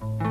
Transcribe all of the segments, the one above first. Thank you.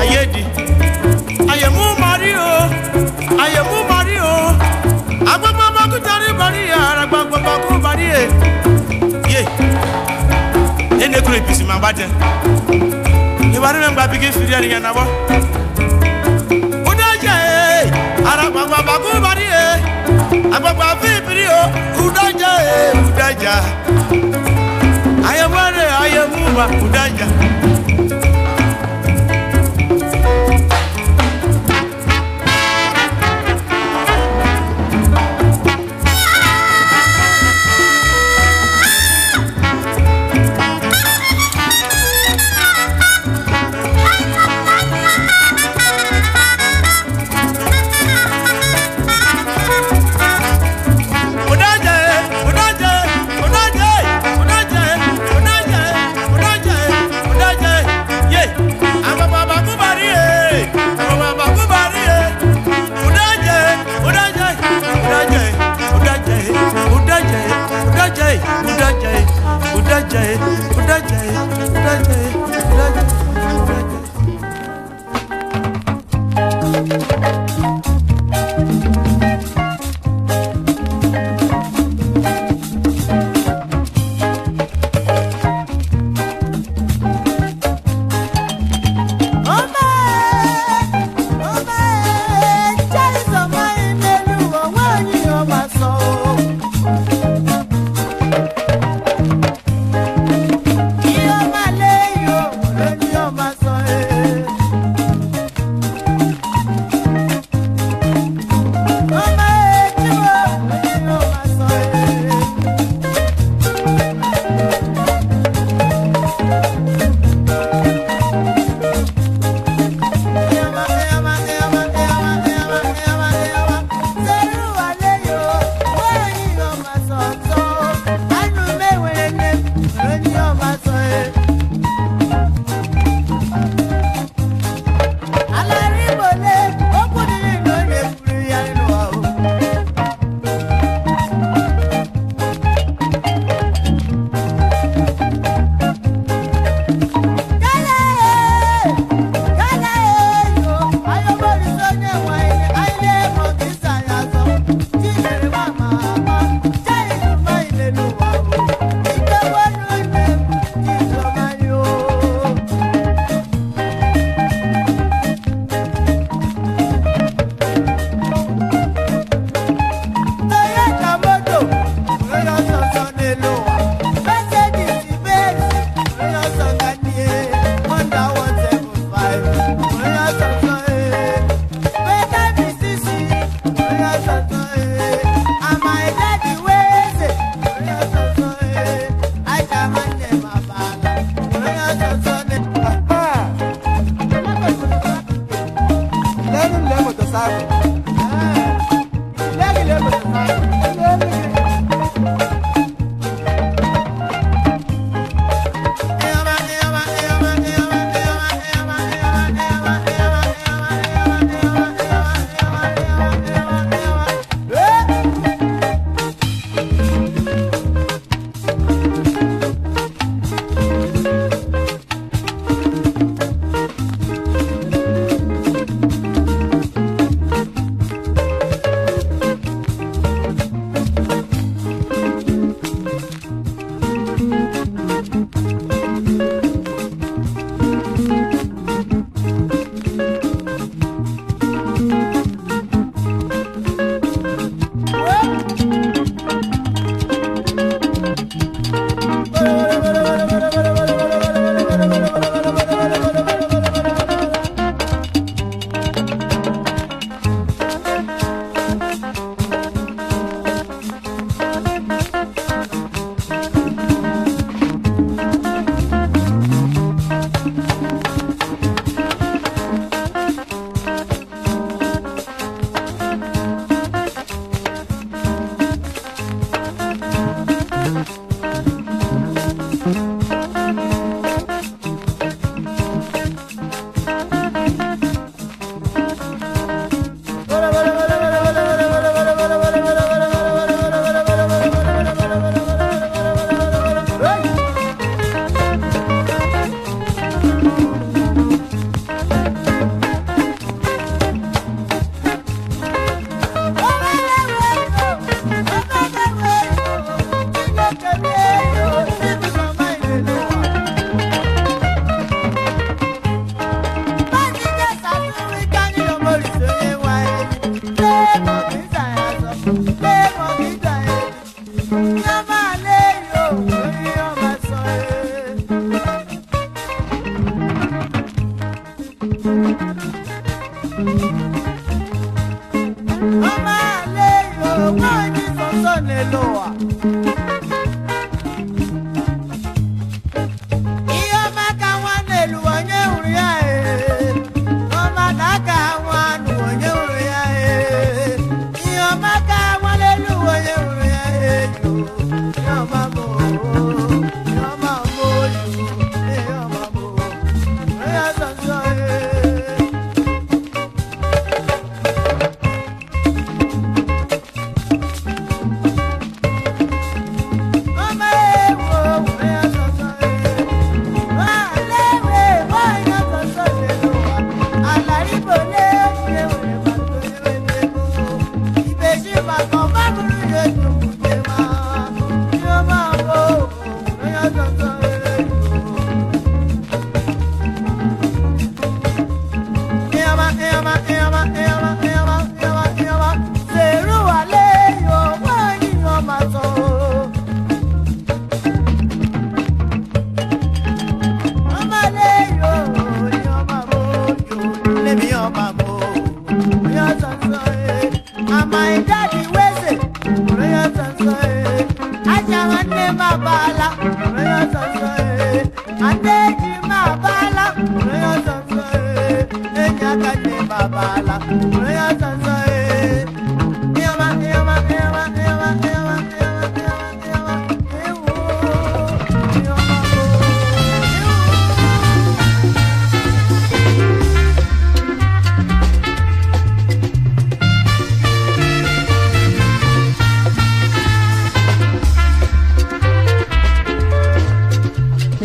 ayé di. Àyẹ̀mú Mari o, Àyẹ̀mú Mari o, agbọ́gbọ́ bọ́kú torí bọ́rí ara gbọ́gbọ́ bọ́kú bọ́rí e. Yé, ẹni ekuru ìpìsì máa bá jẹ. Ìwádìí mi ń gba bíkí fìdí ẹni yẹn náà wọ́. Ó dá jẹ́ e, ara gbọ́gbọ́ bọ́kú bọ́rí e, agbọ́gbọ́ fìbírí o, ó dá e, ó dá jẹ́. Àyẹ̀mú Mari, Àyẹ̀mú Mari, ó why this on Sunday lower?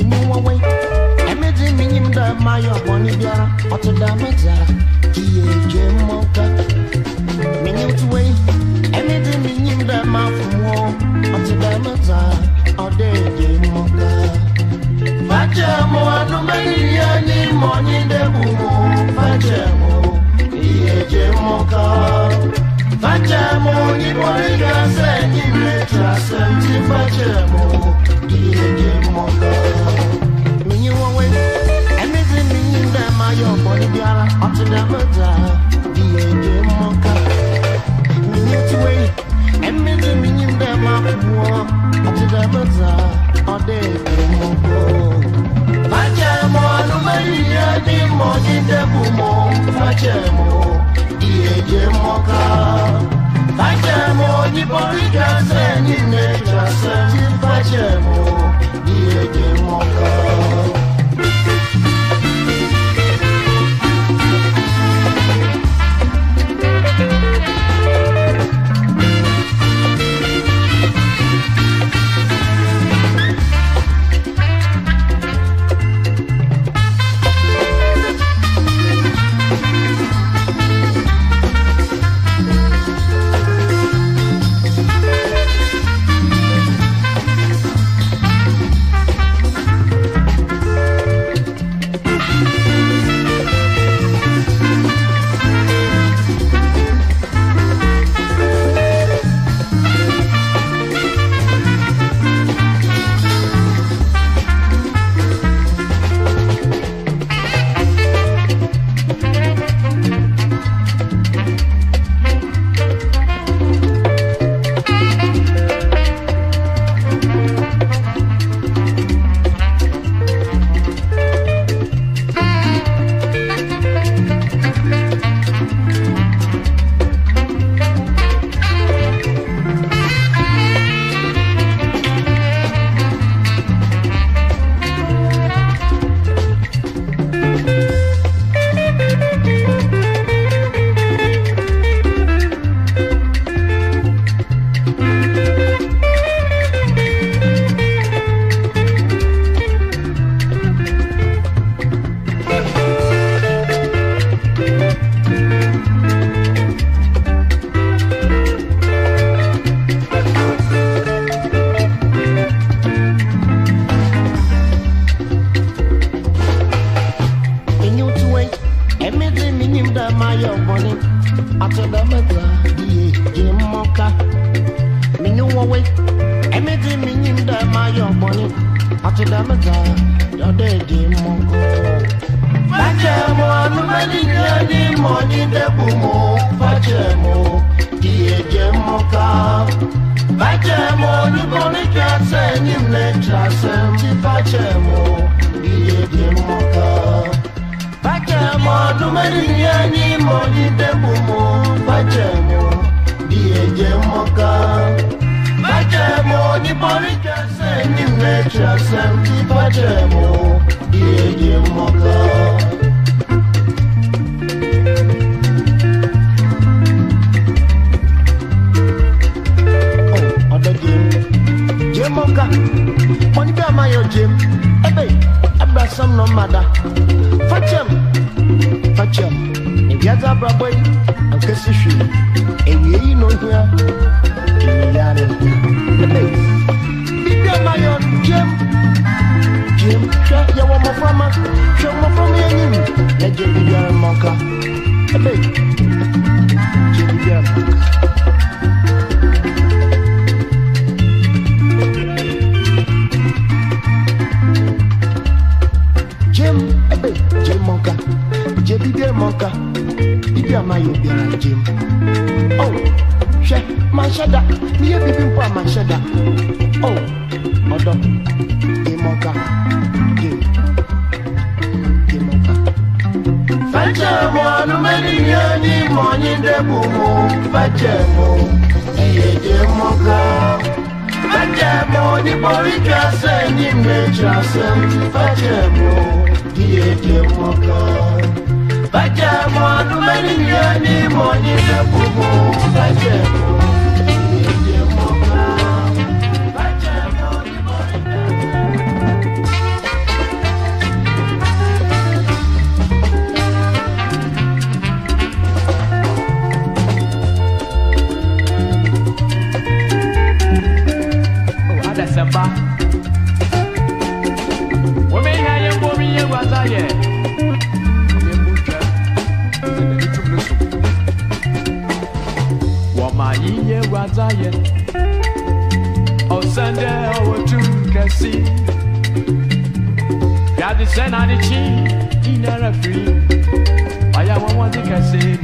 mu wɔwɔ yi ɛmɛgye menyim dɛ mayɛ bɔne biara ɔto da mɛgya kiyɛ dwe mmɔka menyim to wei ɛmɛgye menyim dɛ mafomuɔ ɔto da mɛgya ɔdɛ dwe mmɔka fakyɛ mo anomaniyɛ ne mmɔnye dɛ bu mu fakyɛ mo kiyɛ dwe mmɔka fakyɛ mo nibɔne gasɛ nyimɛ trasɛm ti fajemo. emedre minim da mayo boni atoda medra die je moka minu wawe emedre minim da mayo boni atoda medra ode je moko Fache mo anumeli nyani mo ni debu mo fache mo die je moka Fache mo nuboni kase nyimle trasem ti fache mo die je moka Muhammad duniani molite bumu bacemo dieje moka bacemo ni police se ni nature sem ti bacemo dieje moka. monka money be my your gym ebe abasam no mada fachem fakyɛm ewiadze abrabɔ yi ankasi hwee ewie yi na ohia ewia bibia ma yɛ gyem hwɛ yɛwɔ mmɔframma hwɛ mmɔframma yɛ na gym. Oh, she, man shada, me a baby boy man shada. Oh, odo, imoka, game, imoka. Fetche mo ni yani mo nyinde bumu, fetche mo, iye imoka. Fetche mo ni bori kase ni me chase, fetche mo, iye imoka bàjẹ́ mọ́ ọdún mẹ́rin ni ẹni mo ní lẹ́kùn mú bàjẹ́ mọ́. send out the chief in never free. I am one one thing I say.